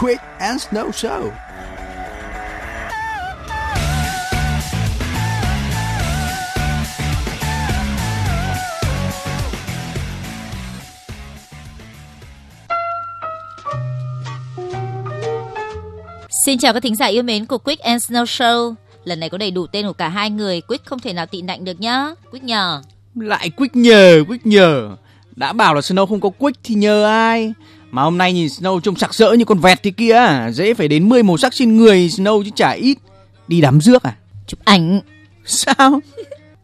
Quick and Snow Show. Xin chào các thính giả yêu mến của Quick and Snow Show. Lần này có đầy đủ tên của cả hai người, Quick không thể nào tị nạnh được nhá. Quick nhờ. Lại Quick nhờ, Quick nhờ. Đã bảo là Snow không có Quick thì nhờ ai? Mà hôm nay nhìn Snow trông sặc sỡ như con vẹt thế kia, dễ phải đến 10 màu sắc trên người Snow chứ chả ít. Đi đám rước à? Chụp ảnh. Sao?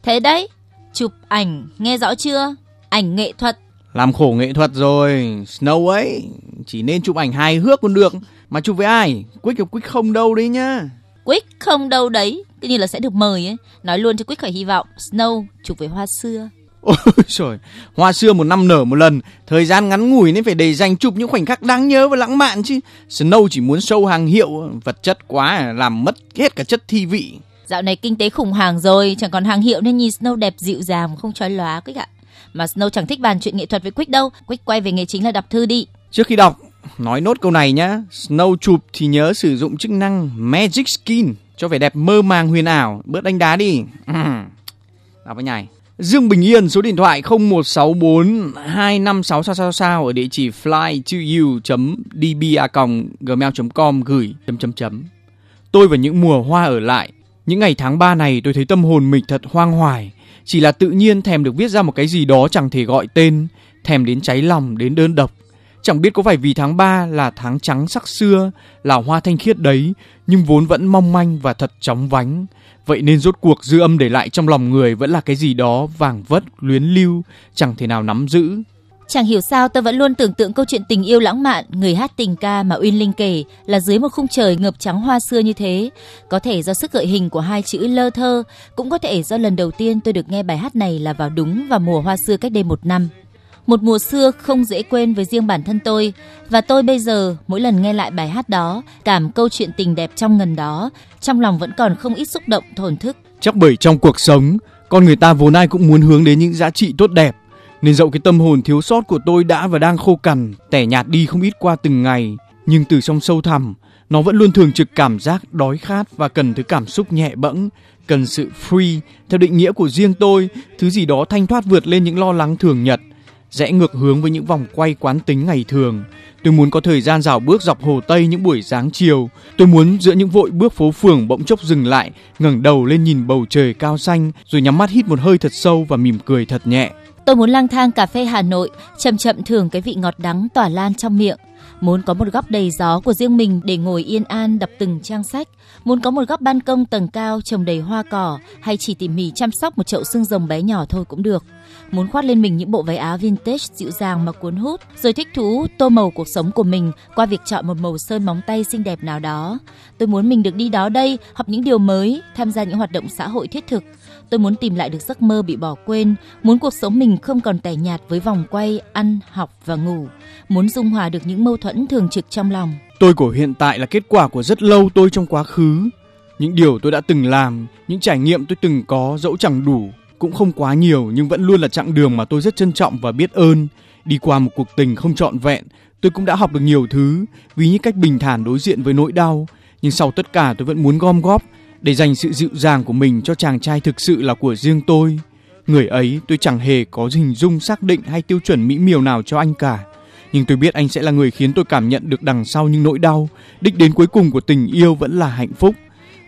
Thế đấy, chụp ảnh, nghe rõ chưa? Ảnh nghệ thuật. Làm khổ nghệ thuật rồi, Snow ấy, chỉ nên chụp ảnh hài hước còn được. Mà chụp với ai? Quick hoặc Quick không đâu đấy nhá. Quick không đâu đấy, cứ như là sẽ được mời ấy. Nói luôn cho Quick khỏi hy vọng. Snow chụp với hoa xưa. Ôi trời, hoa xưa một năm nở một lần, thời gian ngắn ngủi nên phải để dành chụp những khoảnh khắc đáng nhớ và lãng mạn chứ. Snow chỉ muốn show hàng hiệu, vật chất quá làm mất hết cả chất thi vị. Dạo này kinh tế khủng hoảng rồi, chẳng còn hàng hiệu nên nhìn Snow đẹp dịu dàng không chói lóa Quick ạ. Mà Snow chẳng thích bàn chuyện nghệ thuật với Quick đâu. Quick quay về nghề chính là đọc thư đi. Trước khi đọc, nói nốt câu này nhá. Snow chụp thì nhớ sử dụng chức năng Magic Skin cho vẻ đẹp mơ màng huyền ảo. Bớt đánh đá đi. Đọc với nhảy. Dương Bình Yên số điện thoại 0164 256 sao sao sao ở địa chỉ fly to you dba.gmail.com gửi chấm chấm chấm. Tôi và những mùa hoa ở lại. Những ngày tháng 3 này tôi thấy tâm hồn mình thật hoang hoài. Chỉ là tự nhiên thèm được viết ra một cái gì đó chẳng thể gọi tên, thèm đến cháy lòng, đến đơn độc. Chẳng biết có phải vì tháng 3 là tháng trắng sắc xưa, là hoa thanh khiết đấy, nhưng vốn vẫn mong manh và thật chóng vánh. Vậy nên rốt cuộc dư âm để lại trong lòng người vẫn là cái gì đó vàng vất, luyến lưu, chẳng thể nào nắm giữ. Chẳng hiểu sao tôi vẫn luôn tưởng tượng câu chuyện tình yêu lãng mạn, người hát tình ca mà Uyên Linh kể là dưới một khung trời ngập trắng hoa xưa như thế. Có thể do sức gợi hình của hai chữ lơ thơ, cũng có thể do lần đầu tiên tôi được nghe bài hát này là vào đúng vào mùa hoa xưa cách đây một năm. Một mùa xưa không dễ quên với riêng bản thân tôi và tôi bây giờ mỗi lần nghe lại bài hát đó, cảm câu chuyện tình đẹp trong ngần đó, trong lòng vẫn còn không ít xúc động thổn thức. Chắc bởi trong cuộc sống, con người ta vốn ai cũng muốn hướng đến những giá trị tốt đẹp, nên dẫu cái tâm hồn thiếu sót của tôi đã và đang khô cằn, tẻ nhạt đi không ít qua từng ngày, nhưng từ trong sâu thẳm, nó vẫn luôn thường trực cảm giác đói khát và cần thứ cảm xúc nhẹ bẫng, cần sự free theo định nghĩa của riêng tôi, thứ gì đó thanh thoát vượt lên những lo lắng thường nhật rẽ ngược hướng với những vòng quay quán tính ngày thường. Tôi muốn có thời gian dạo bước dọc hồ Tây những buổi sáng chiều. Tôi muốn giữa những vội bước phố phường bỗng chốc dừng lại, ngẩng đầu lên nhìn bầu trời cao xanh, rồi nhắm mắt hít một hơi thật sâu và mỉm cười thật nhẹ. Tôi muốn lang thang cà phê Hà Nội, chậm chậm thưởng cái vị ngọt đắng tỏa lan trong miệng. Muốn có một góc đầy gió của riêng mình để ngồi yên an đọc từng trang sách. Muốn có một góc ban công tầng cao trồng đầy hoa cỏ hay chỉ tỉ mỉ chăm sóc một chậu xương rồng bé nhỏ thôi cũng được muốn khoác lên mình những bộ váy áo vintage dịu dàng mà cuốn hút, rồi thích thú tô màu cuộc sống của mình qua việc chọn một màu sơn móng tay xinh đẹp nào đó. Tôi muốn mình được đi đó đây, học những điều mới, tham gia những hoạt động xã hội thiết thực. Tôi muốn tìm lại được giấc mơ bị bỏ quên, muốn cuộc sống mình không còn tẻ nhạt với vòng quay ăn, học và ngủ, muốn dung hòa được những mâu thuẫn thường trực trong lòng. Tôi của hiện tại là kết quả của rất lâu tôi trong quá khứ. Những điều tôi đã từng làm, những trải nghiệm tôi từng có dẫu chẳng đủ cũng không quá nhiều nhưng vẫn luôn là chặng đường mà tôi rất trân trọng và biết ơn. Đi qua một cuộc tình không trọn vẹn, tôi cũng đã học được nhiều thứ vì những cách bình thản đối diện với nỗi đau. Nhưng sau tất cả tôi vẫn muốn gom góp để dành sự dịu dàng của mình cho chàng trai thực sự là của riêng tôi. Người ấy tôi chẳng hề có hình dung xác định hay tiêu chuẩn mỹ miều nào cho anh cả. Nhưng tôi biết anh sẽ là người khiến tôi cảm nhận được đằng sau những nỗi đau, đích đến cuối cùng của tình yêu vẫn là hạnh phúc.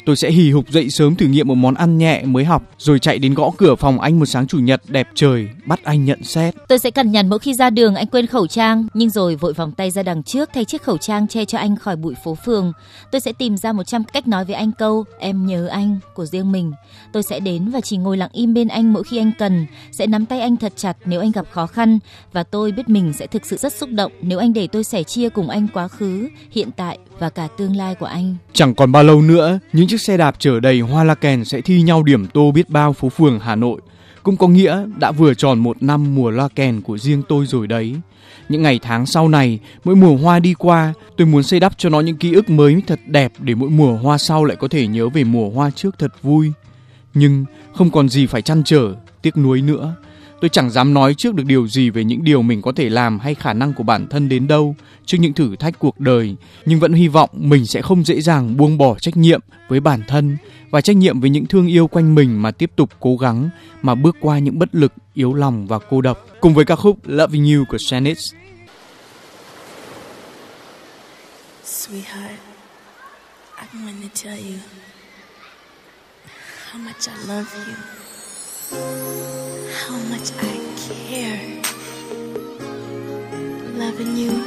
Tôi sẽ hì hục dậy sớm thử nghiệm một món ăn nhẹ mới học, rồi chạy đến gõ cửa phòng anh một sáng chủ nhật đẹp trời, bắt anh nhận xét. Tôi sẽ cẩn nhằn mỗi khi ra đường anh quên khẩu trang, nhưng rồi vội vòng tay ra đằng trước thay chiếc khẩu trang che cho anh khỏi bụi phố phường. Tôi sẽ tìm ra 100 cách nói với anh câu em nhớ anh của riêng mình. Tôi sẽ đến và chỉ ngồi lặng im bên anh mỗi khi anh cần, sẽ nắm tay anh thật chặt nếu anh gặp khó khăn và tôi biết mình sẽ thực sự rất xúc động nếu anh để tôi sẻ chia cùng anh quá khứ, hiện tại và cả tương lai của anh. Chẳng còn bao lâu nữa, những chiếc xe đạp chở đầy hoa la kèn sẽ thi nhau điểm tô biết bao phố phường Hà Nội. Cũng có nghĩa đã vừa tròn một năm mùa loa kèn của riêng tôi rồi đấy. Những ngày tháng sau này, mỗi mùa hoa đi qua, tôi muốn xây đắp cho nó những ký ức mới thật đẹp để mỗi mùa hoa sau lại có thể nhớ về mùa hoa trước thật vui. Nhưng không còn gì phải chăn trở, tiếc nuối nữa. Tôi chẳng dám nói trước được điều gì về những điều mình có thể làm hay khả năng của bản thân đến đâu trước những thử thách cuộc đời, nhưng vẫn hy vọng mình sẽ không dễ dàng buông bỏ trách nhiệm với bản thân và trách nhiệm với những thương yêu quanh mình mà tiếp tục cố gắng mà bước qua những bất lực, yếu lòng và cô độc. Cùng với ca khúc Loving You của shanice Sweetheart, I'm going to tell you how much I love you, how much I care. Loving you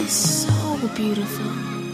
is so beautiful.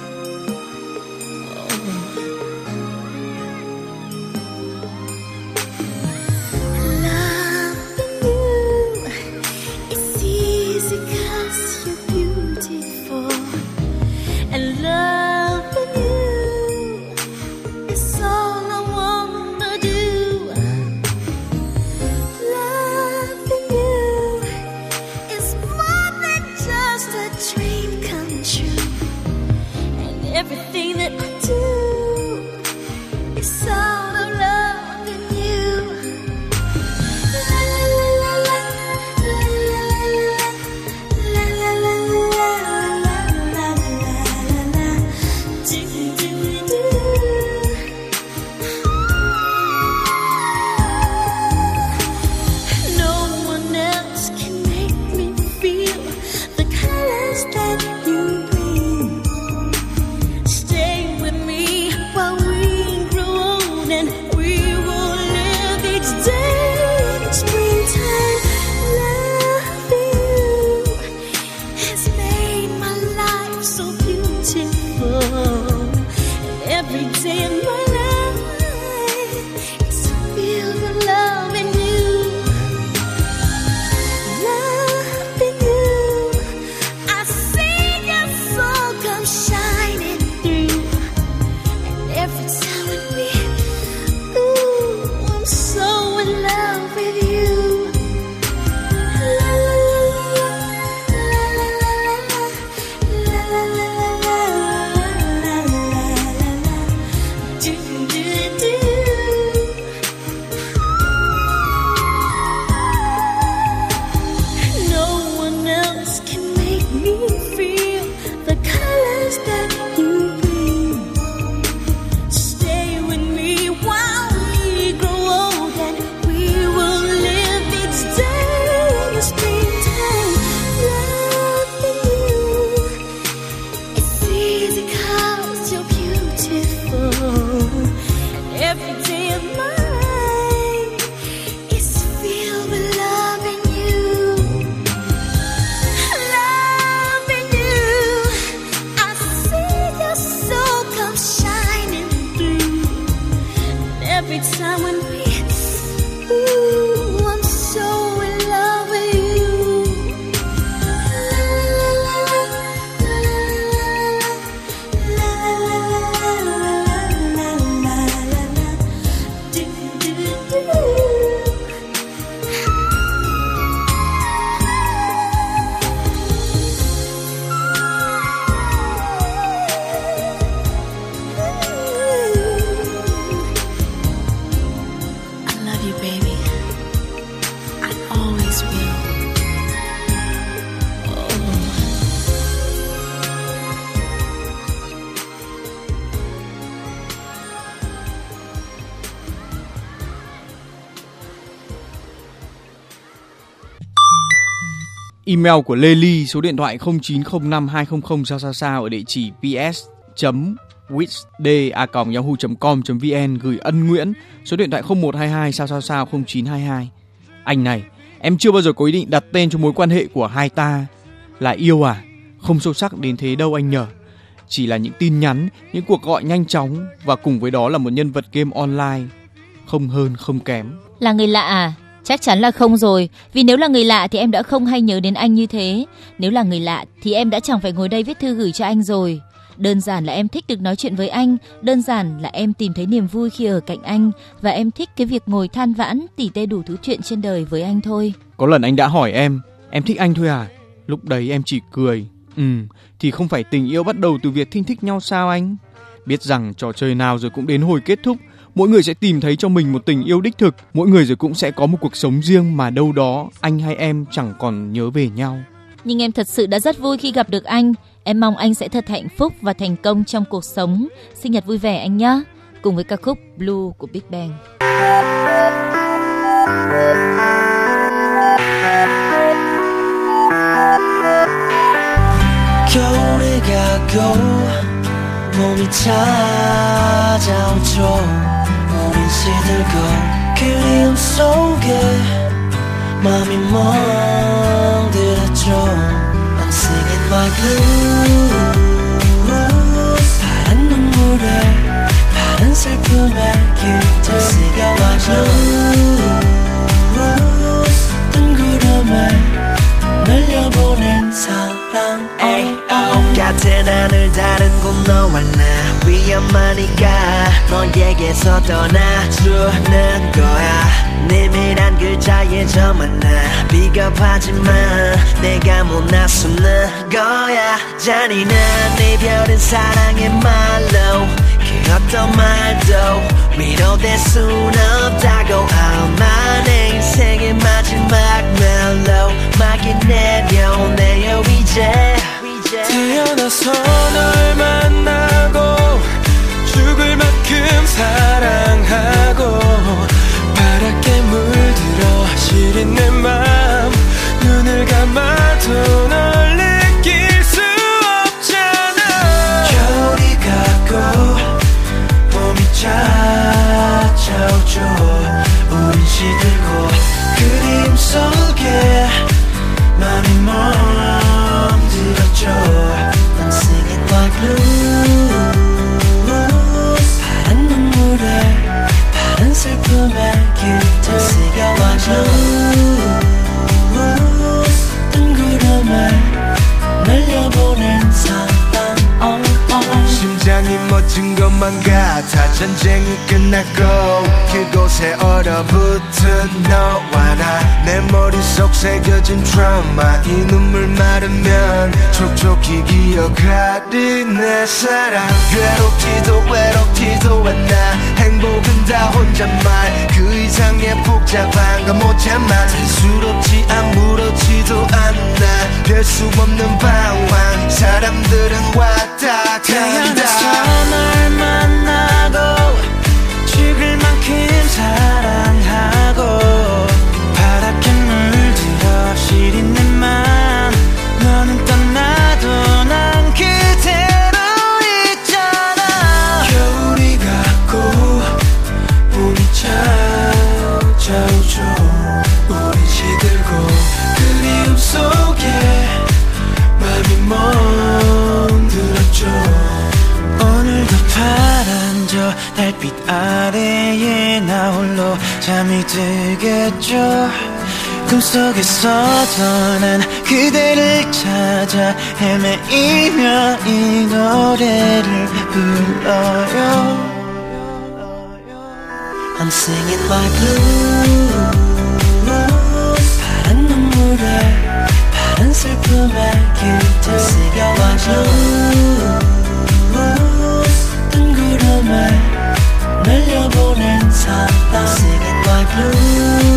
Email của Lê Ly số điện thoại 0905200 sao sao sao ở địa chỉ ps withday@yahoo.com.vn gửi ân Nguyễn số điện thoại 0122 sao sao sao 0922. Anh này, em chưa bao giờ có ý định đặt tên cho mối quan hệ của hai ta là yêu à? Không sâu sắc đến thế đâu anh nhở? Chỉ là những tin nhắn, những cuộc gọi nhanh chóng và cùng với đó là một nhân vật game online. Không hơn không kém. Là người lạ à? Chắc chắn là không rồi, vì nếu là người lạ thì em đã không hay nhớ đến anh như thế. Nếu là người lạ thì em đã chẳng phải ngồi đây viết thư gửi cho anh rồi. Đơn giản là em thích được nói chuyện với anh, đơn giản là em tìm thấy niềm vui khi ở cạnh anh và em thích cái việc ngồi than vãn tỉ tê đủ thứ chuyện trên đời với anh thôi. Có lần anh đã hỏi em, em thích anh thôi à? Lúc đấy em chỉ cười. Ừ, thì không phải tình yêu bắt đầu từ việc thinh thích nhau sao anh? Biết rằng trò chơi nào rồi cũng đến hồi kết thúc, mỗi người sẽ tìm thấy cho mình một tình yêu đích thực, mỗi người rồi cũng sẽ có một cuộc sống riêng mà đâu đó anh hay em chẳng còn nhớ về nhau. Nhưng em thật sự đã rất vui khi gặp được anh. Em mong anh sẽ thật hạnh phúc và thành công trong cuộc sống. Sinh nhật vui vẻ anh nhé. Cùng với ca khúc Blue của Big Bang. 겨울이 가고 봄이 찾아오죠 우린 시들고 그리움 속에 맘이 멍들었죠. I'm singing my blues 너에게서 떠나주는 거야. 내밀한 글자에 저만 나. 비겁하지만 내가 못 나서는 거야. 잔인한 이별은 사랑의 말로 그 어떤 말도 위로될 순 없다고. 아마 내 인생의 마지막 멜로 막이 내려오네요 이제. 태어나서 널 만나고 죽을 만큼 사랑하고 파랗게 물들어 시린 내 맘 눈을 감아도 널 느낄 수 없잖아. 겨울이 가고 봄이 찾아오죠. 우린 시들고 그림 속에 것만 같아 전쟁이 끝났고 그곳에 얼어붙은 너와 나 내 머릿속 새겨진 트라우마 이 눈물 마르면 촉촉히 기억하리 내 사랑 괴롭지도 외 꿈속에서도 난 그대를 찾아 헤매이며 이 노래를 불러요. I'm singing my blues. 파란 눈물에 파란 슬픔에 깃들 Singing my blues. 뜬 구름에 날려보낸 사랑. Singing my blues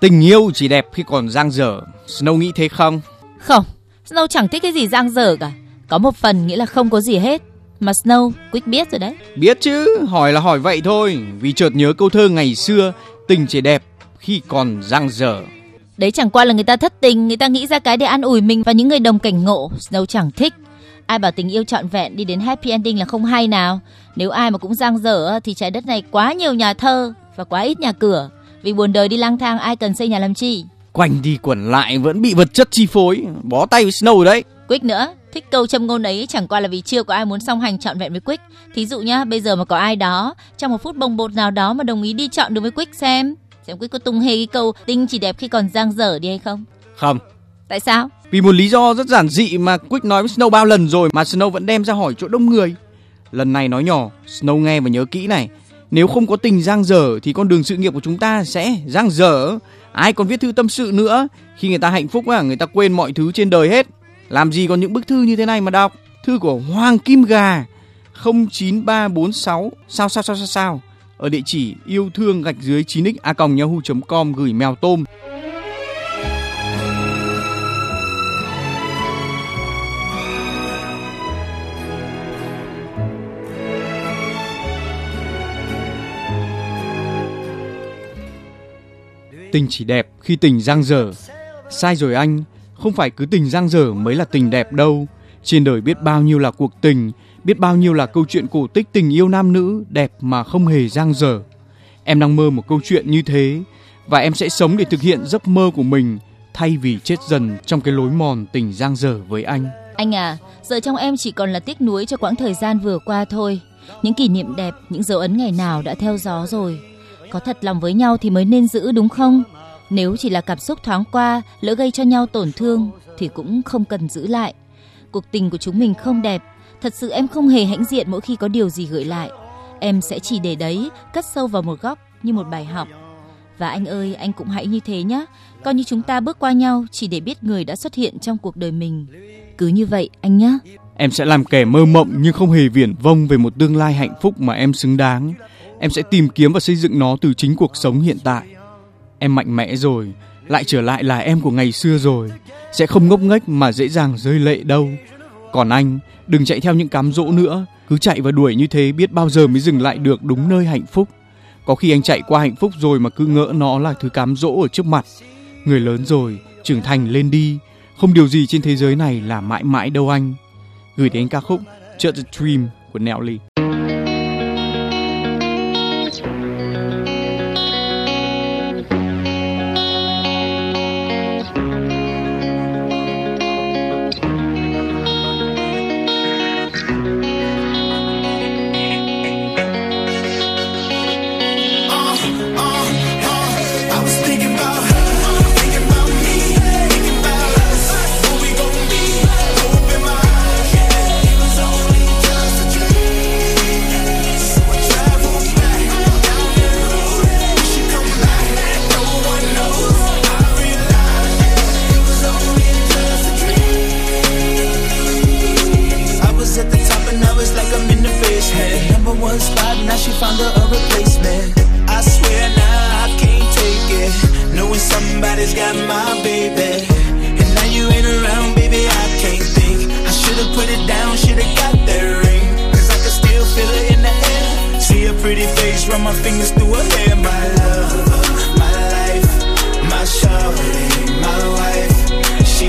Tình yêu chỉ đẹp khi còn dang dở. Snow nghĩ thế không? Không, Snow chẳng thích cái gì giang dở cả. Có một phần nghĩa là không có gì hết. Mà Snow, Quick biết rồi đấy. Biết chứ, hỏi là hỏi vậy thôi. Vì chợt nhớ câu thơ ngày xưa, tình chỉ đẹp khi còn dang dở. Đấy chẳng qua là người ta thất tình, người ta nghĩ ra cái để an ủi mình và những người đồng cảnh ngộ. Snow chẳng thích. Ai bảo tình yêu trọn vẹn đi đến happy ending là không hay nào. Nếu ai mà cũng giang dở thì trái đất này quá nhiều nhà thơ và quá ít nhà cửa. Vì buồn đời đi lang thang ai cần xây nhà làm chi. Quanh đi quẩn lại vẫn bị vật chất chi phối. Bó tay với Snow đấy. Quick nữa, thích câu châm ngôn ấy chẳng qua là vì chưa có ai muốn song hành trọn vẹn với Quick. Thí dụ nhá, bây giờ mà có ai đó trong một phút bồng bột nào đó mà đồng ý đi chọn được với Quick xem, xem Quick có tung hề cái câu tình chỉ đẹp khi còn giang dở đi hay không? Không, Tại sao? Vì một lý do rất giản dị mà Quick nói với Snow bao lần rồi mà Snow vẫn đem ra hỏi chỗ đông người. Lần này nói nhỏ, Snow nghe và nhớ kỹ này. Nếu không có tình giang dở thì con đường sự nghiệp của chúng ta sẽ giang dở. Ai còn viết thư tâm sự nữa? Khi người ta hạnh phúc à, người ta quên mọi thứ trên đời hết. Làm gì còn những bức thư như thế này mà đọc? Thư của Hoàng Kim Gà 09346 sao sao sao sao sao ở địa chỉ yêu thương gạch dưới 9x a yahoo.com gửi mèo tôm. Tình chỉ đẹp khi tình giang dở. Sai rồi anh, không phải cứ tình giang dở mới là tình đẹp đâu. Trên đời biết bao nhiêu là cuộc tình, biết bao nhiêu là câu chuyện cổ tích tình yêu nam nữ đẹp mà không hề giang dở. Em đang mơ một câu chuyện như thế và em sẽ sống để thực hiện giấc mơ của mình thay vì chết dần trong cái lối mòn tình giang dở với anh. Anh à, giờ trong em chỉ còn là tiếc nuối cho quãng thời gian vừa qua thôi. Những kỷ niệm đẹp, những dấu ấn ngày nào đã theo gió rồi. Có thật lòng với nhau thì mới nên giữ đúng không? Nếu chỉ là cảm xúc thoáng qua, lỡ gây cho nhau tổn thương thì cũng không cần giữ lại. Cuộc tình của chúng mình không đẹp, thật sự em không hề hãnh diện mỗi khi có điều gì gửi lại. Em sẽ chỉ để đấy, cất sâu vào một góc như một bài học. Và anh ơi, anh cũng hãy như thế nhé. Coi như chúng ta bước qua nhau chỉ để biết người đã xuất hiện trong cuộc đời mình. Cứ như vậy anh nhé. Em sẽ làm kẻ mơ mộng nhưng không hề viển vông về một tương lai hạnh phúc mà em xứng đáng. Em sẽ tìm kiếm và xây dựng nó từ chính cuộc sống hiện tại. Em mạnh mẽ rồi, lại trở lại là em của ngày xưa rồi. Sẽ không ngốc nghếch mà dễ dàng rơi lệ đâu. Còn anh, đừng chạy theo những cám dỗ nữa. Cứ chạy và đuổi như thế biết bao giờ mới dừng lại được đúng nơi hạnh phúc. Có khi anh chạy qua hạnh phúc rồi mà cứ ngỡ nó là thứ cám dỗ ở trước mặt. Người lớn rồi, trưởng thành lên đi. Không điều gì trên thế giới này là mãi mãi đâu anh. Gửi đến ca khúc Chợt the Dream của Nelly. Top and I like I'm in the basement. Number one spot, now she found her a replacement. I swear now I can't take it. Knowing somebody's got my baby. And now you ain't around, baby, I can't think. I should've put it down, should've got that ring. Cause I can still feel it in the air. See a pretty face, run my fingers through her hair. My love, my life, my shawty, my wife. She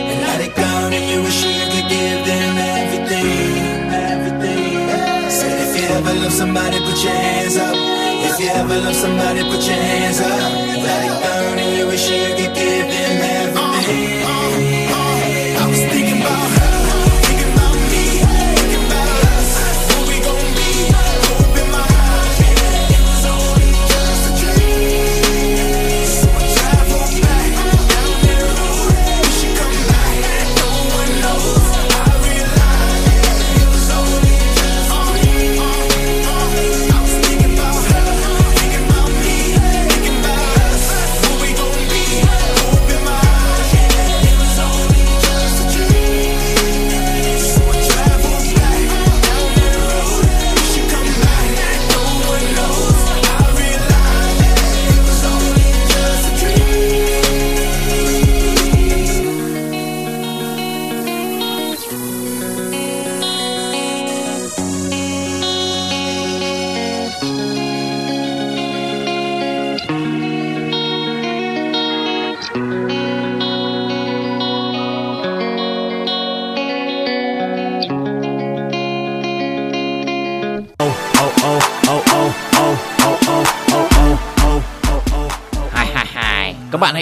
Up. It go, and you wish you could give them everything. Said if you ever love somebody, put your hands up. If you ever love somebody, put your hands up. Let it burn, and you wish you could give them everything.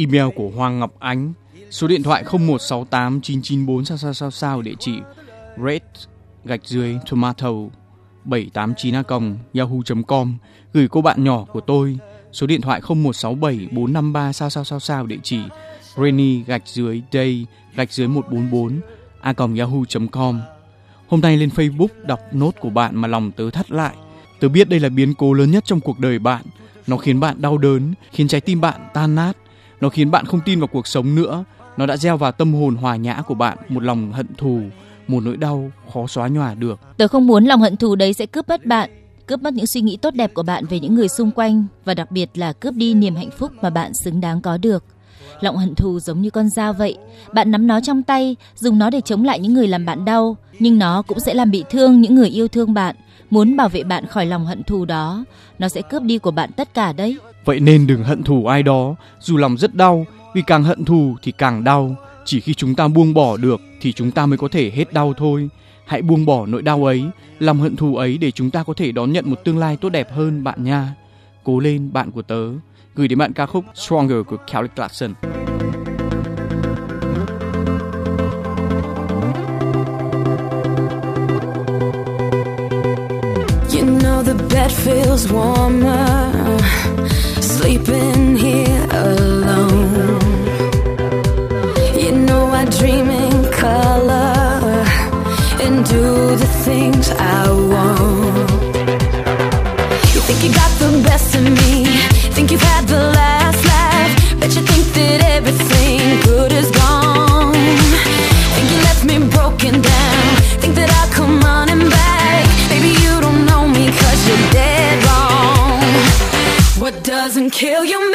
Email của Hoàng Ngọc Ánh, số điện thoại 0168 994 sao sao sao sao địa chỉ red gạch dưới tomato 789 a yahoo.com gửi cô bạn nhỏ của tôi. Số điện thoại 0167 453 sao sao sao sao địa chỉ rainy gạch dưới day gạch dưới 144 a yahoo.com hôm nay lên Facebook đọc nốt của bạn mà lòng tớ thắt lại. Tớ biết đây là biến cố lớn nhất trong cuộc đời bạn. Nó khiến bạn đau đớn khiến trái tim bạn tan nát nó khiến bạn không tin vào cuộc sống nữa nó đã gieo vào tâm hồn hòa nhã của bạn một lòng hận thù một nỗi đau khó xóa nhòa được Tớ không muốn lòng hận thù đấy sẽ cướp mất bạn, cướp mất những suy nghĩ tốt đẹp của bạn về những người xung quanh và đặc biệt là cướp đi niềm hạnh phúc mà bạn xứng đáng có được. Lòng hận thù giống như con dao vậy, bạn nắm nó trong tay, dùng nó để chống lại những người làm bạn đau, nhưng nó cũng sẽ làm bị thương những người yêu thương bạn. Muốn bảo vệ bạn khỏi lòng hận thù đó, nó sẽ cướp đi của bạn tất cả đấy. Vậy nên đừng hận thù ai đó, dù lòng rất đau, vì càng hận thù thì càng đau. Chỉ khi chúng ta buông bỏ được thì chúng ta mới có thể hết đau thôi. Hãy buông bỏ nỗi đau ấy, lòng hận thù ấy để chúng ta có thể đón nhận một tương lai tốt đẹp hơn bạn nha. Cố lên bạn của tớ. Gửi đến bạn ca khúc Stronger của Kelly Clarkson. feels warmer. Sleeping kill you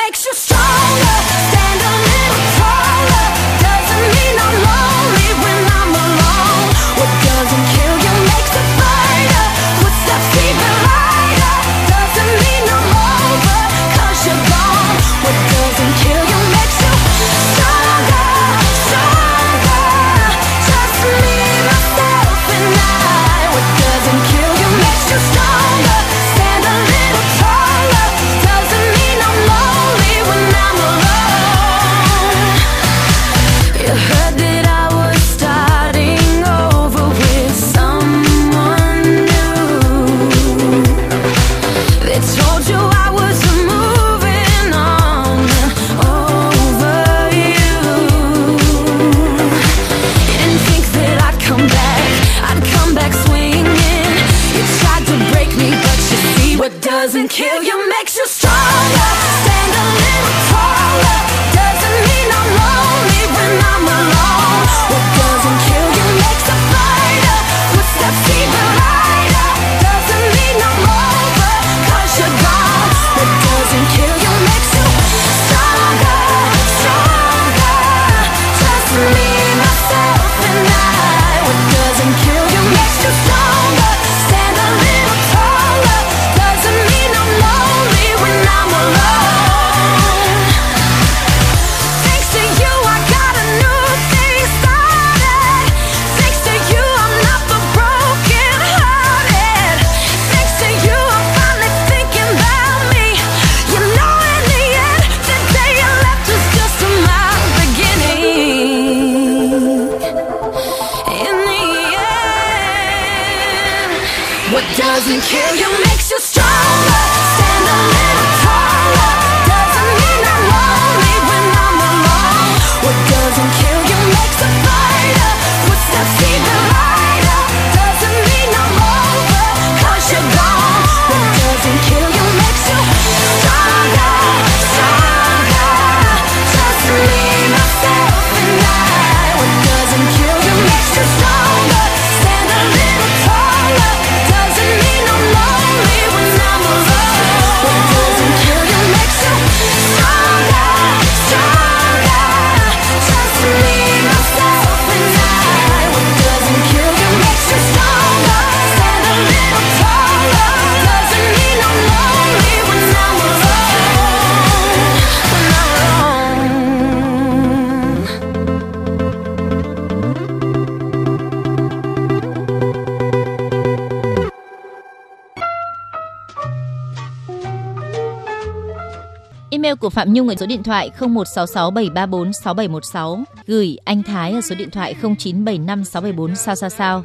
Email của Phạm Nhung ở số điện thoại 01667346716, gửi anh Thái ở số điện thoại 0975674 sao sao sao.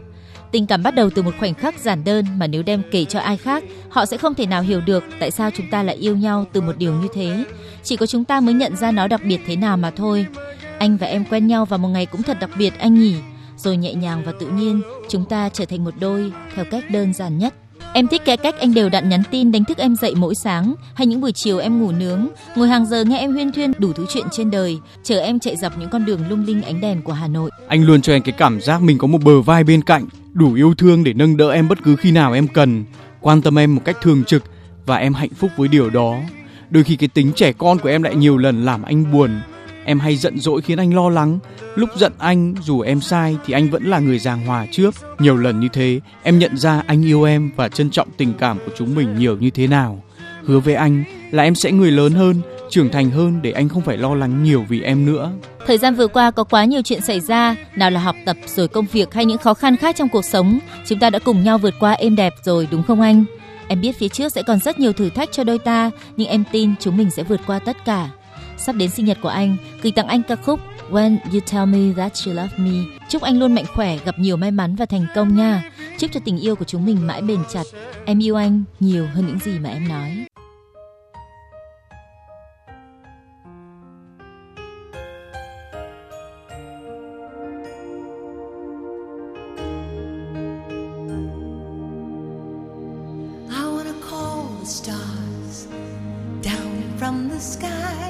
Tình cảm bắt đầu từ một khoảnh khắc giản đơn mà nếu đem kể cho ai khác, họ sẽ không thể nào hiểu được tại sao chúng ta lại yêu nhau từ một điều như thế. Chỉ có chúng ta mới nhận ra nó đặc biệt thế nào mà thôi. Anh và em quen nhau vào một ngày cũng thật đặc biệt anh nhỉ. Rồi nhẹ nhàng và tự nhiên, chúng ta trở thành một đôi theo cách đơn giản nhất. Em thích cái cách anh đều đặn nhắn tin đánh thức em dậy mỗi sáng, hay những buổi chiều em ngủ nướng, ngồi hàng giờ nghe em huyên thuyên đủ thứ chuyện trên đời, chờ em chạy dọc những con đường lung linh ánh đèn của Hà Nội. Anh luôn cho em cái cảm giác mình có một bờ vai bên cạnh, đủ yêu thương để nâng đỡ em bất cứ khi nào em cần, quan tâm em một cách thường trực và em hạnh phúc với điều đó. Đôi khi cái tính trẻ con của em lại nhiều lần làm anh buồn. Em hay giận dỗi khiến anh lo lắng. Lúc giận anh, dù em sai thì anh vẫn là người giảng hòa trước. Nhiều lần như thế, em nhận ra anh yêu em và trân trọng tình cảm của chúng mình nhiều như thế nào. Hứa với anh là em sẽ người lớn hơn, trưởng thành hơn để anh không phải lo lắng nhiều vì em nữa. Thời gian vừa qua có quá nhiều chuyện xảy ra, nào là học tập rồi công việc hay những khó khăn khác trong cuộc sống, chúng ta đã cùng nhau vượt qua êm đẹp rồi đúng không anh? Em biết phía trước sẽ còn rất nhiều thử thách cho đôi ta, nhưng em tin chúng mình sẽ vượt qua tất cả. Sắp đến sinh nhật của anh, gửi tặng anh ca khúc When You Tell Me That You Love Me. Chúc anh luôn mạnh khỏe, gặp nhiều may mắn và thành công nha. Chúc cho tình yêu của chúng mình mãi bền chặt. Em yêu anh nhiều hơn những gì mà em nói. Stars down from the sky.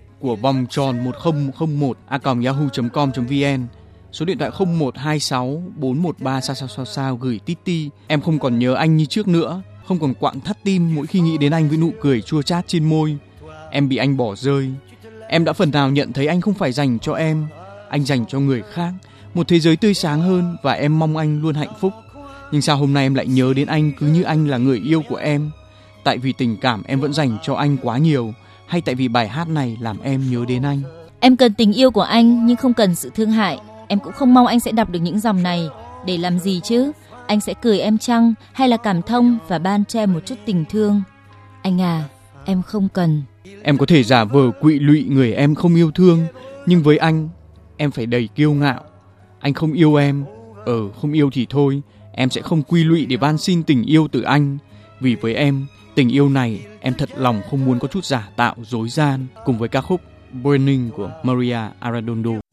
của vòng tròn 1001 a yahoo.com.vn số điện thoại 0126 413 sao sao sao sao gửi titi em không còn nhớ anh như trước nữa, không còn quặn thắt tim mỗi khi nghĩ đến anh với nụ cười chua chát trên môi. Em bị anh bỏ rơi. Em đã phần nào nhận thấy anh không phải dành cho em, anh dành cho người khác. Một thế giới tươi sáng hơn và em mong anh luôn hạnh phúc. Nhưng sao hôm nay em lại nhớ đến anh cứ như anh là người yêu của em? Tại vì tình cảm em vẫn dành cho anh quá nhiều hay tại vì bài hát này làm em nhớ đến anh Em cần tình yêu của anh nhưng không cần sự thương hại. Em cũng không mong anh sẽ đọc được những dòng này. Để làm gì chứ? Anh sẽ cười em chăng hay là cảm thông và ban cho em một chút tình thương? Anh à, em không cần. em có thể giả vờ quỵ lụy người em không yêu thương nhưng với anh em phải đầy kiêu ngạo anh không yêu em ờ không yêu thì thôi em sẽ không quy lụy để van xin tình yêu từ anh vì với em tình yêu này, em thật lòng không muốn có chút giả tạo, dối gian cùng với ca khúc Burning của Maria Arredondo.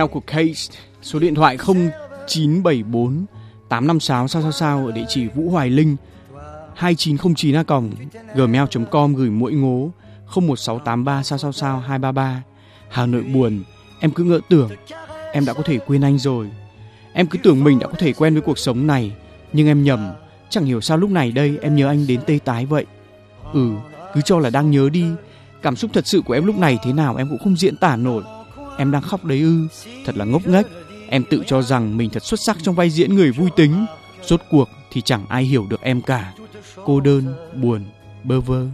Email của Case, số điện thoại 0974 856 sao sao sao ở địa chỉ Vũ Hoài Linh 2909 a còng gmail.com gửi mỗi ngố 01683 sao sao sao 233 Hà Nội buồn, em cứ ngỡ tưởng, em đã có thể quên anh rồi. Em cứ tưởng mình đã có thể quen với cuộc sống này, nhưng em nhầm, chẳng hiểu sao lúc này đây em nhớ anh đến tê tái vậy. Ừ cứ cho là đang nhớ đi, cảm xúc thật sự của em lúc này thế nào em cũng không diễn tả nổi em đang khóc đấy ư thật là ngốc nghếch em tự cho rằng mình thật xuất sắc trong vai diễn người vui tính rốt cuộc thì chẳng ai hiểu được em cả cô đơn buồn bơ vơ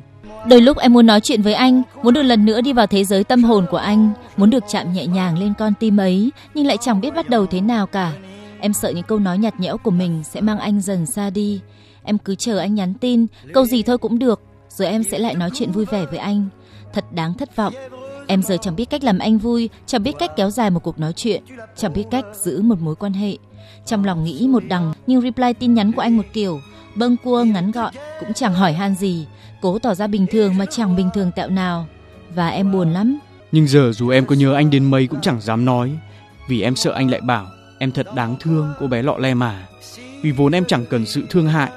Đôi lúc em muốn nói chuyện với anh, muốn được lần nữa đi vào thế giới tâm hồn của anh, muốn được chạm nhẹ nhàng lên con tim ấy, nhưng lại chẳng biết bắt đầu thế nào cả. Em sợ những câu nói nhạt nhẽo của mình sẽ mang anh dần xa đi. Em cứ chờ anh nhắn tin, câu gì thôi cũng được, rồi em sẽ lại nói chuyện vui vẻ với anh. Thật đáng thất vọng. Em giờ chẳng biết cách làm anh vui, chẳng biết cách kéo dài một cuộc nói chuyện, chẳng biết cách giữ một mối quan hệ. Trong lòng nghĩ một đằng, nhưng reply tin nhắn của anh một kiểu, bâng cua ngắn gọn, cũng chẳng hỏi han gì, cố tỏ ra bình thường mà chẳng bình thường tẹo nào. Và em buồn lắm. nhưng giờ dù em có nhớ anh đến mấy cũng chẳng dám nói vì em sợ anh lại bảo em thật đáng thương cô bé lọ le mà vì vốn em chẳng cần sự thương hại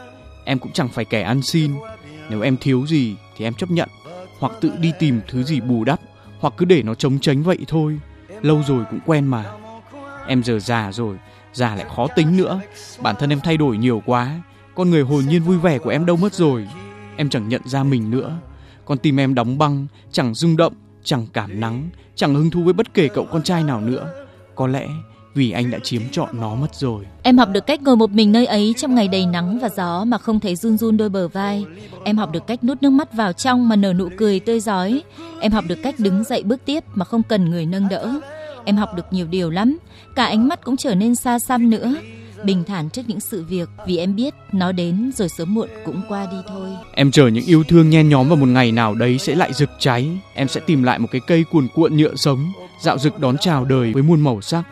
em cũng chẳng phải kẻ ăn xin nếu em thiếu gì thì em chấp nhận hoặc tự đi tìm thứ gì bù đắp hoặc cứ để nó chống tránh vậy thôi. Lâu rồi cũng quen mà. Em giờ già rồi, già lại khó tính nữa. Bản thân em thay đổi nhiều quá. Con người hồn nhiên vui vẻ của em đâu mất rồi. Em chẳng nhận ra mình nữa. Con tim em đóng băng, chẳng rung động, chẳng cảm nắng, chẳng hứng thú với bất kể cậu con trai nào nữa. Có lẽ vì anh đã chiếm trọn nó mất rồi Em học được cách ngồi một mình nơi ấy trong ngày đầy nắng và gió mà không thấy run run đôi bờ vai. Em học được cách nuốt nước mắt vào trong mà nở nụ cười tươi rói. Em học được cách đứng dậy bước tiếp mà không cần người nâng đỡ. Em học được nhiều điều lắm, cả ánh mắt cũng trở nên xa xăm nữa. bình thản trước những sự việc vì em biết nó đến rồi sớm muộn cũng qua đi thôi. Em chờ những yêu thương nhen nhóm vào một ngày nào đấy sẽ lại rực cháy. Em sẽ tìm lại một cái cây cuồn cuộn nhựa sống, dạo rực đón chào đời với muôn màu sắc.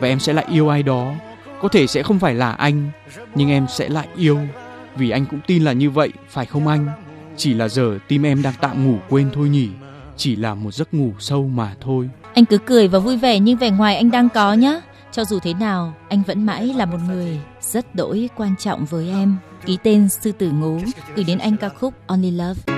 Và em sẽ lại yêu ai đó. Có thể sẽ không phải là anh, nhưng em sẽ lại yêu. Vì anh cũng tin là như vậy, phải không anh? Chỉ là giờ tim em đang tạm ngủ quên thôi nhỉ. Chỉ là một giấc ngủ sâu mà thôi. Anh cứ cười và vui vẻ như vẻ ngoài anh đang có nhá Cho dù thế nào, anh vẫn mãi là một người rất đỗi quan trọng với em. Ký tên Sư Tử Ngố gửi đến anh ca khúc Only Love.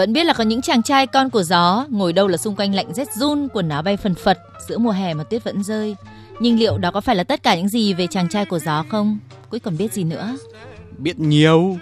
Vẫn biết là có những chàng trai con của gió ngồi đâu là xung quanh lạnh rét run, quần áo bay phần phật giữa mùa hè mà tuyết vẫn rơi. Nhưng liệu đó có phải là tất cả những gì về chàng trai của gió không? Cuối còn biết gì nữa? Biết nhiều.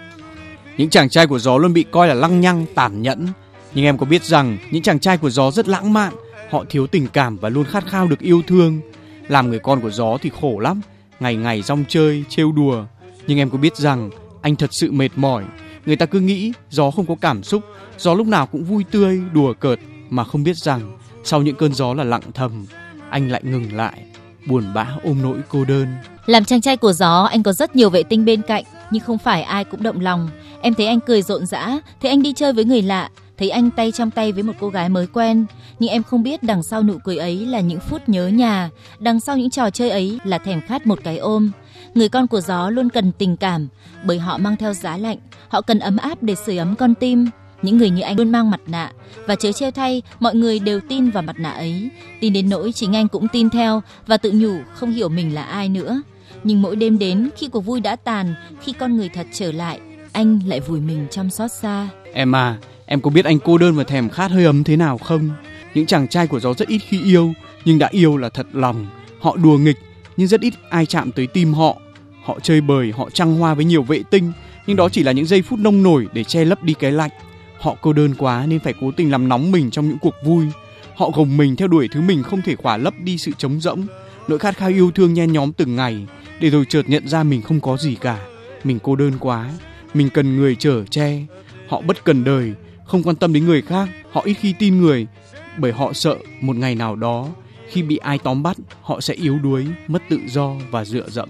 Những chàng trai của gió luôn bị coi là lăng nhăng, tàn nhẫn. Nhưng em có biết rằng những chàng trai của gió rất lãng mạn, Họ thiếu tình cảm và luôn khát khao được yêu thương. Làm người con của gió thì khổ lắm, ngày ngày rong chơi, trêu đùa. Nhưng em có biết rằng anh thật sự mệt mỏi. Người ta cứ nghĩ gió không có cảm xúc, gió lúc nào cũng vui tươi, đùa cợt mà không biết rằng sau những cơn gió là lặng thầm, anh lại ngừng lại, buồn bã ôm nỗi cô đơn. Làm chàng trai của gió, anh có rất nhiều vệ tinh bên cạnh, nhưng không phải ai cũng động lòng. Em thấy anh cười rộn rã, thấy anh đi chơi với người lạ, thấy anh tay trong tay với một cô gái mới quen. Nhưng em không biết đằng sau nụ cười ấy là những phút nhớ nhà, đằng sau những trò chơi ấy là thèm khát một cái ôm. Người con của gió luôn cần tình cảm, bởi họ mang theo giá lạnh, họ cần ấm áp để sưởi ấm con tim. Những người như anh luôn mang mặt nạ và chớ treo thay, mọi người đều tin vào mặt nạ ấy, tin đến nỗi chính anh cũng tin theo và tự nhủ không hiểu mình là ai nữa. Nhưng mỗi đêm đến khi cuộc vui đã tàn, khi con người thật trở lại, anh lại vùi mình trong xót xa. Em à, em có biết anh cô đơn và thèm khát hơi ấm thế nào không? Những chàng trai của gió rất ít khi yêu, nhưng đã yêu là thật lòng. Họ đùa nghịch, nhưng rất ít ai chạm tới tim họ. Họ chơi bời, họ trăng hoa với nhiều vệ tinh, nhưng đó chỉ là những giây phút nông nổi để che lấp đi cái lạnh. Họ cô đơn quá nên phải cố tình làm nóng mình trong những cuộc vui. Họ gồng mình theo đuổi thứ mình không thể khỏa lấp đi sự trống rỗng, nỗi khát khao yêu thương nhen nhóm từng ngày, để rồi chợt nhận ra mình không có gì cả. Mình cô đơn quá, mình cần người chở che. Họ bất cần đời, không quan tâm đến người khác, họ ít khi tin người, bởi họ sợ một ngày nào đó khi bị ai tóm bắt, họ sẽ yếu đuối, mất tự do và dựa dẫm.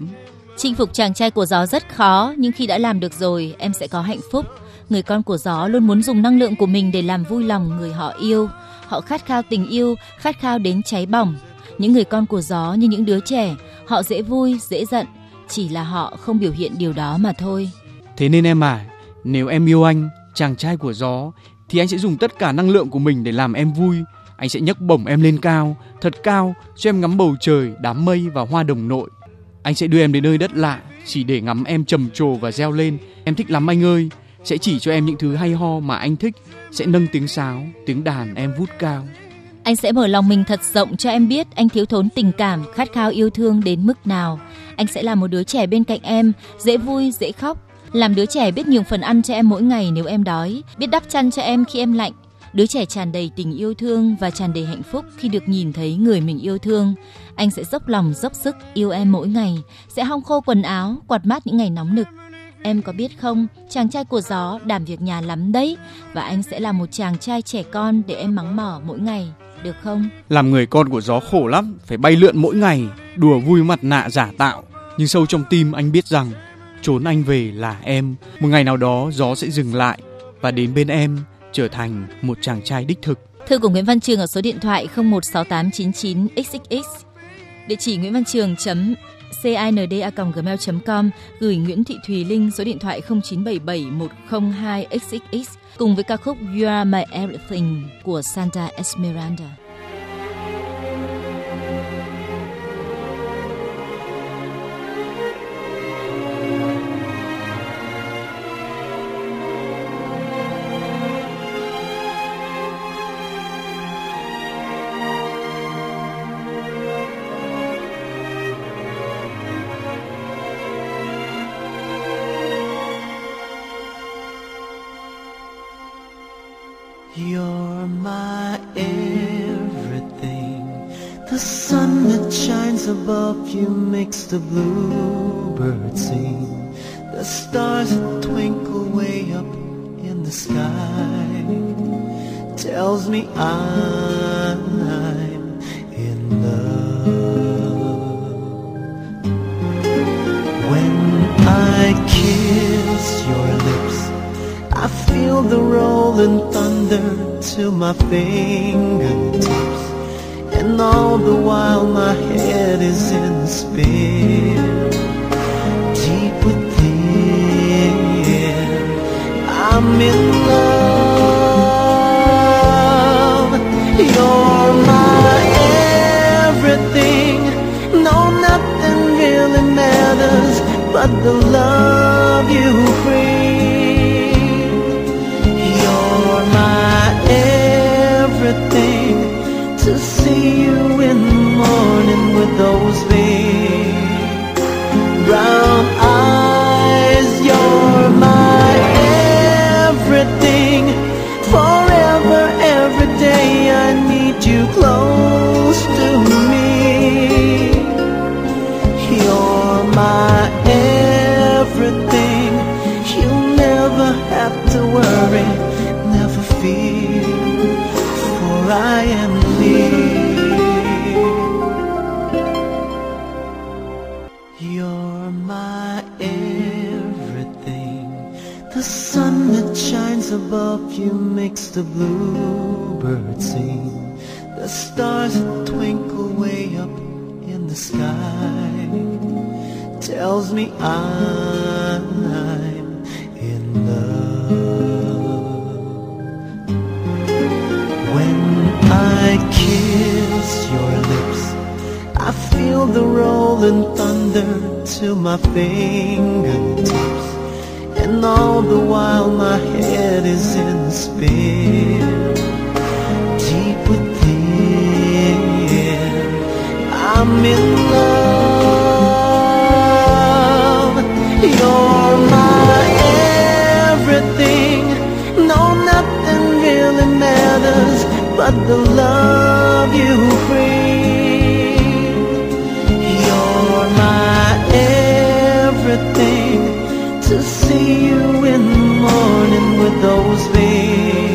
Chinh phục chàng trai của gió rất khó, nhưng khi đã làm được rồi, em sẽ có hạnh phúc. Người con của gió luôn muốn dùng năng lượng của mình để làm vui lòng người họ yêu. Họ khát khao tình yêu, khát khao đến cháy bỏng. Những người con của gió như những đứa trẻ, họ dễ vui, dễ giận, chỉ là họ không biểu hiện điều đó mà thôi. Thế nên em à, nếu em yêu anh, chàng trai của gió, thì anh sẽ dùng tất cả năng lượng của mình để làm em vui. Anh sẽ nhấc bổng em lên cao, thật cao, cho em ngắm bầu trời, đám mây và hoa đồng nội. Anh sẽ đưa em đến nơi đất lạ, chỉ để ngắm em trầm trồ và reo lên. Em thích lắm anh ơi, sẽ chỉ cho em những thứ hay ho mà anh thích, sẽ nâng tiếng sáo, tiếng đàn em vút cao. Anh sẽ mở lòng mình thật rộng cho em biết anh thiếu thốn tình cảm, khát khao yêu thương đến mức nào. Anh sẽ là một đứa trẻ bên cạnh em, dễ vui, dễ khóc. Làm đứa trẻ biết nhường phần ăn cho em mỗi ngày nếu em đói, biết đắp chăn cho em khi em lạnh. Đứa trẻ tràn đầy tình yêu thương và tràn đầy hạnh phúc khi được nhìn thấy người mình yêu thương. Anh sẽ dốc lòng dốc sức yêu em mỗi ngày, sẽ hong khô quần áo, quạt mát những ngày nóng nực. Em có biết không, chàng trai của gió đảm việc nhà lắm đấy và anh sẽ là một chàng trai trẻ con để em mắng mỏ mỗi ngày, được không? Làm người con của gió khổ lắm, phải bay lượn mỗi ngày, đùa vui mặt nạ giả tạo. Nhưng sâu trong tim anh biết rằng trốn anh về là em. Một ngày nào đó gió sẽ dừng lại và đến bên em trở thành một chàng trai đích thực. Thư của Nguyễn Văn Trường ở số điện thoại 016899xxx. Địa chỉ Nguyễn Văn Trường chấm cinda@gmail.com gửi Nguyễn Thị Thùy Linh số điện thoại 0977102xxx cùng với ca khúc You Are My Everything của Santa Esmeralda. Makes the bluebirds sing. The stars that twinkle way up in the sky tells me I'm in love. When I kiss your lips, I feel the rolling thunder to my fingertips, and all the while my head is in spin. Deep within, I'm in love. You're my everything. No, nothing really matters but the love you bring. Makes the bluebird sing. The stars that twinkle way up in the sky tells me I'm in love. When I kiss your lips, I feel the rolling thunder to my fingertips. And all the while my head is in Deep within I'm in love. You're my everything. No, nothing really matters But the love you bring. You're my everything to see you in morning with those big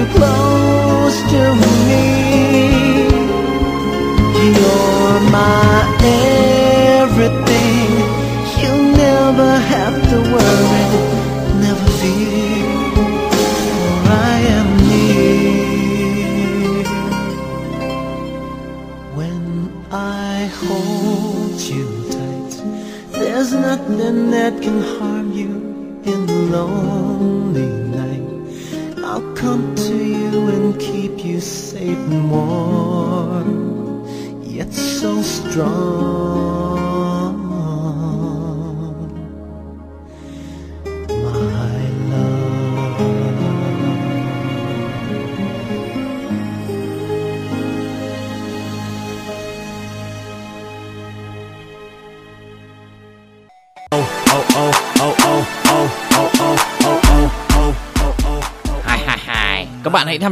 too close.